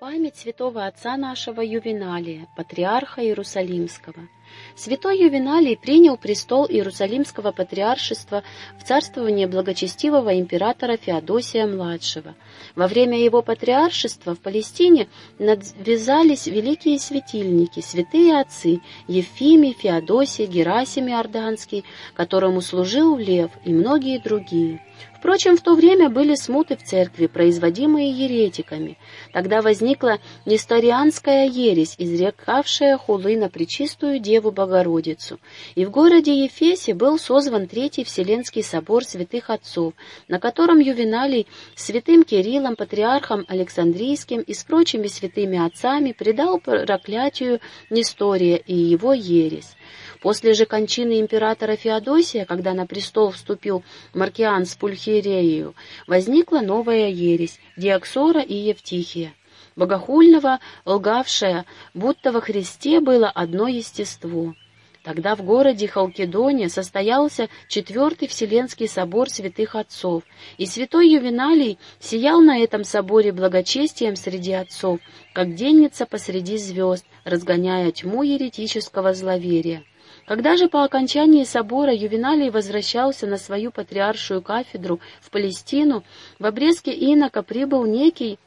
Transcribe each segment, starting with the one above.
Память святого отца нашего Ювеналия, патриарха Иерусалимского. Святой Ювеналий принял престол Иерусалимского патриаршества в царствование благочестивого императора Феодосия-младшего. Во время его патриаршества в Палестине надвязались великие светильники, святые отцы Ефимий, Феодосий, Герасим Иорданский, которому служил Лев и многие другие. Впрочем, в то время были смуты в церкви, производимые еретиками. Тогда возникла несторианская ересь, изрекавшая хулы на Пречистую Деву Богородицу. И в городе Ефесе был созван Третий Вселенский собор святых отцов, на котором Ювеналий святым Кириллом, патриархом Александрийским и с прочими святыми отцами предал проклятию Нестория и его ересь. После же кончины императора Феодосия, когда на престол вступил Маркиан с Пульхирею, возникла новая ересь – Диаксора и Евтихия, богохульного, лгавшая, будто во Христе было одно естество. Тогда в городе Халкидоне состоялся Четвертый Вселенский собор святых отцов, и святой Ювеналий сиял на этом соборе благочестием среди отцов, как денница посреди звезд, разгоняя тьму еретического зловерия. Когда же по окончании собора Ювеналий возвращался на свою патриаршую кафедру в Палестину, в обрезке инока прибыл некий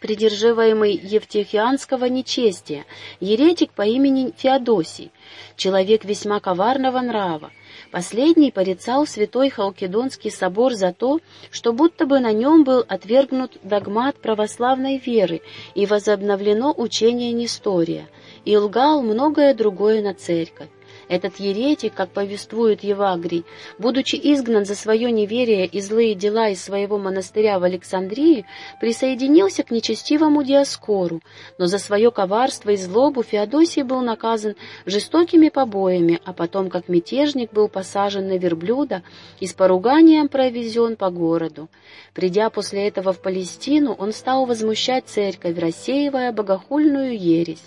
придерживаемый евтихианского нечестия, еретик по имени Феодосий, человек весьма коварного нрава. Последний порицал святой Халкидонский собор за то, что будто бы на нем был отвергнут догмат православной веры и возобновлено учение Нестория, и лгал многое другое на церковь. Этот еретик, как повествует Евагрий, будучи изгнан за свое неверие и злые дела из своего монастыря в Александрии, присоединился к нечестивому Диаскору, но за свое коварство и злобу Феодосий был наказан жестокими побоями, а потом, как мятежник, был посажен на верблюда и с поруганием провезен по городу. Придя после этого в Палестину, он стал возмущать церковь, рассеивая богохульную ересь.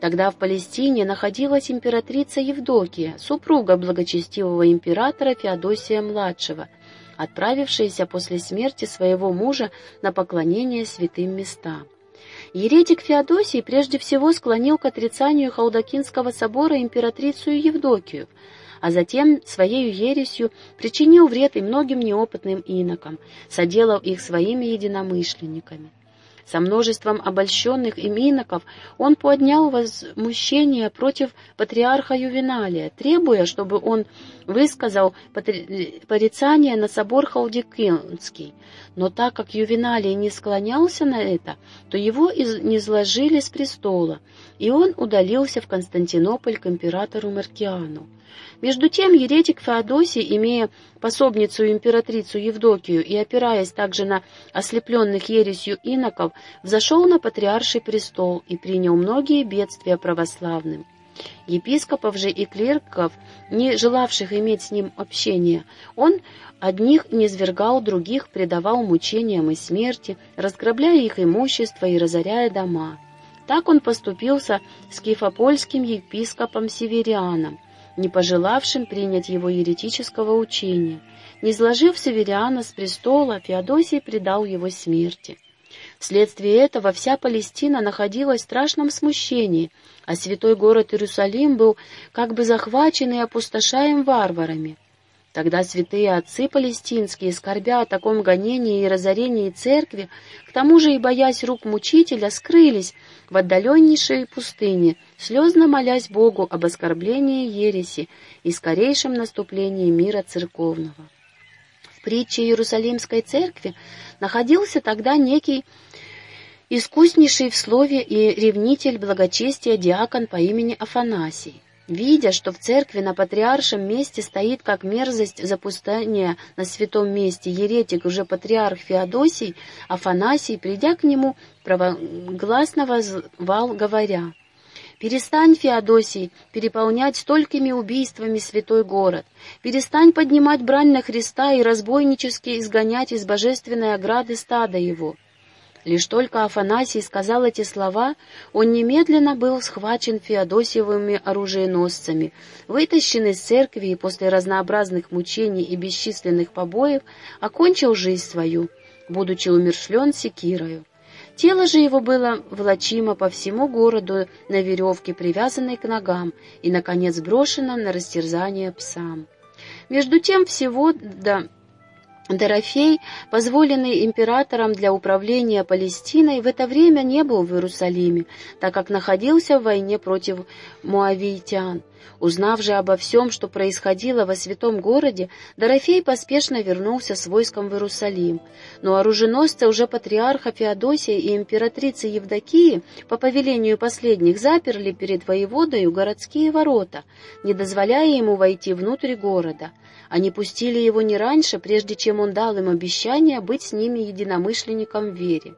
Тогда в Палестине находилась императрица Евдокия, супруга благочестивого императора Феодосия-младшего, отправившаяся после смерти своего мужа на поклонение святым местам. Еретик Феодосий прежде всего склонил к отрицанию Халдакинского собора императрицу Евдокию, а затем своей ересью причинил вред и многим неопытным инокам, соделав их своими единомышленниками. Со множеством обольщенных им иноков он поднял возмущение против патриарха Ювеналия, требуя, чтобы он высказал порицание на собор Халдикинский. Но так как Ювеналий не склонялся на это, то его низложили с престола, и он удалился в Константинополь к императору Маркиану. Между тем еретик Феодосий, имея пособницу императрицу Евдокию и опираясь также на ослепленных ересью иноков, взошел на патриарший престол и принял многие бедствия православным. Епископов же и клирков, не желавших иметь с ним общения, он одних низвергал, других предавал мучениям и смерти, разграбляя их имущество и разоряя дома. Так он поступился с кифопольским епископом Северианом, не пожелавшим принять его еретического учения. Не изложив Севериана с престола, Феодосий предал его смерти. Вследствие этого вся Палестина находилась в страшном смущении, а святой город Иерусалим был как бы захвачен и опустошаем варварами. Тогда святые отцы палестинские, скорбя о таком гонении и разорении церкви, к тому же и боясь рук мучителя, скрылись в отдаленнейшей пустыне, слезно молясь Богу об оскорблении ереси и скорейшем наступлении мира церковного. В притче Иерусалимской церкви находился тогда некий искуснейший в слове и ревнитель благочестия диакон по имени Афанасий. Видя, что в церкви на патриаршем месте стоит как мерзость запустания на святом месте еретик уже патриарх Феодосий, Афанасий, придя к нему, правогласно возвал, говоря, «Перестань, Феодосий, переполнять столькими убийствами святой город, перестань поднимать брань на Христа и разбойнически изгонять из божественной ограды стада его». Лишь только Афанасий сказал эти слова, он немедленно был схвачен Феодосиевыми оружиеносцами, вытащен из церкви и после разнообразных мучений и бесчисленных побоев окончил жизнь свою, будучи умершлен секирою. Тело же его было влачимо по всему городу на веревке, привязанной к ногам, и, наконец, брошено на растерзание псам. Между тем всего до Дорофей, позволенный императором для управления Палестиной, в это время не был в Иерусалиме, так как находился в войне против муавитян. Узнав же обо всем, что происходило во святом городе, Дорофей поспешно вернулся с войском в Иерусалим. Но оруженосцы уже патриарха Феодосия и императрицы Евдокии по повелению последних заперли перед воеводою городские ворота, не дозволяя ему войти внутрь города. Они пустили его не раньше, прежде чем он дал им обещание быть с ними единомышленником в вере.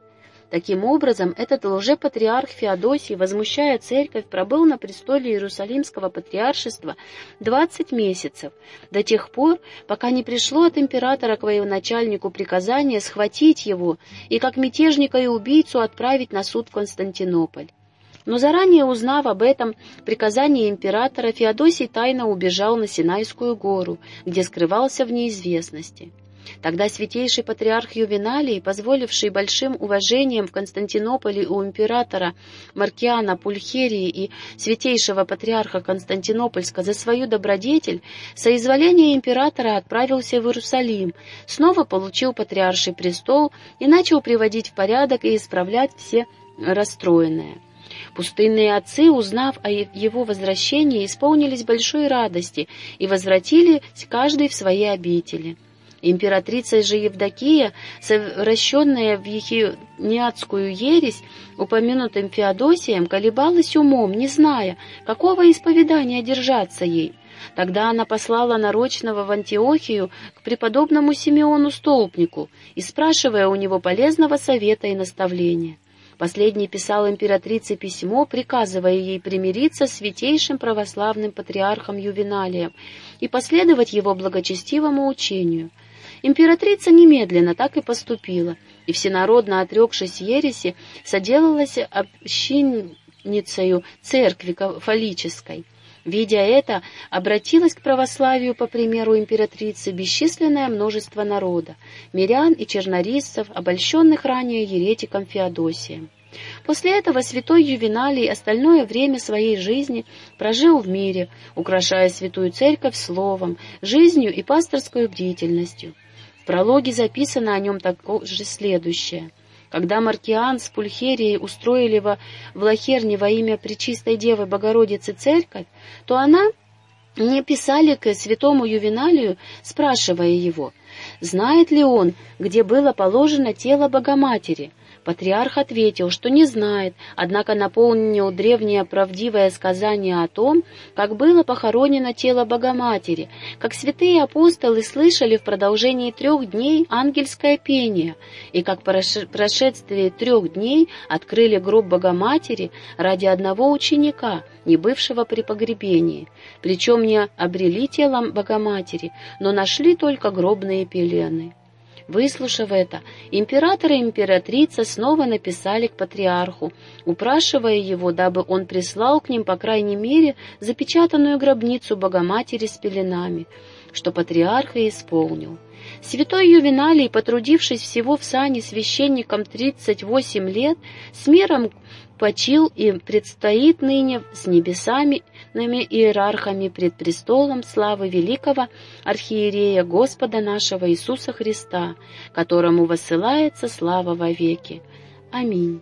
Таким образом, этот лжепатриарх Феодосий, возмущая церковь, пробыл на престоле Иерусалимского патриаршества 20 месяцев, до тех пор, пока не пришло от императора к военачальнику приказание схватить его и как мятежника и убийцу отправить на суд в Константинополь. Но заранее узнав об этом приказании императора, Феодосий тайно убежал на Синайскую гору, где скрывался в неизвестности. Тогда святейший патриарх Ювеналий, позволивший большим уважением в Константинополе у императора Маркиана Пульхерии и святейшего патриарха Константинопольска за свою добродетель, соизволение императора отправился в Иерусалим, снова получил патриарший престол и начал приводить в порядок и исправлять все расстроенное. Пустынные отцы, узнав о его возвращении, исполнились большой радости и возвратились каждый в свои обители. Императрица же Евдокия, совращенная в ехиниатскую ересь, упомянутым Феодосием, колебалась умом, не зная, какого исповедания держаться ей. Тогда она послала нарочного в Антиохию к преподобному Симеону Столпнику и спрашивая у него полезного совета и наставления. Последний писал императрице письмо, приказывая ей примириться с святейшим православным патриархом Ювеналием и последовать его благочестивому учению. Императрица немедленно так и поступила, и всенародно отрекшись ереси, соделалась общинницею церкви кафолической. Видя это, обратилась к православию по примеру императрицы бесчисленное множество народа, мирян и чернорисцев, обольщенных ранее еретиком Феодосием. После этого святой Ювеналий остальное время своей жизни прожил в мире, украшая святую церковь словом, жизнью и пасторской бдительностью. В прологе записано о нем также следующее. Когда Маркиан с Пульхерией устроили во Влахерне во имя Пречистой Девы Богородицы церковь, то она не писали к святому Ювеналию, спрашивая его, знает ли он, где было положено тело Богоматери, Патриарх ответил, что не знает, однако наполнил древнее правдивое сказание о том, как было похоронено тело Богоматери, как святые апостолы слышали в продолжении трех дней ангельское пение, и как по прошествии трех дней открыли гроб Богоматери ради одного ученика, не бывшего при погребении, причем не обрели телом Богоматери, но нашли только гробные пелены. Выслушав это, император и императрица снова написали к патриарху, упрашивая его, дабы он прислал к ним, по крайней мере, запечатанную гробницу Богоматери с пеленами, что патриарх и исполнил. Святой Ювеналий, потрудившись всего в сане священником 38 лет, с миром почил и предстоит ныне с небесами иерархами пред престолом славы великого архиерея Господа нашего Иисуса Христа, которому высылается слава во веки. Аминь.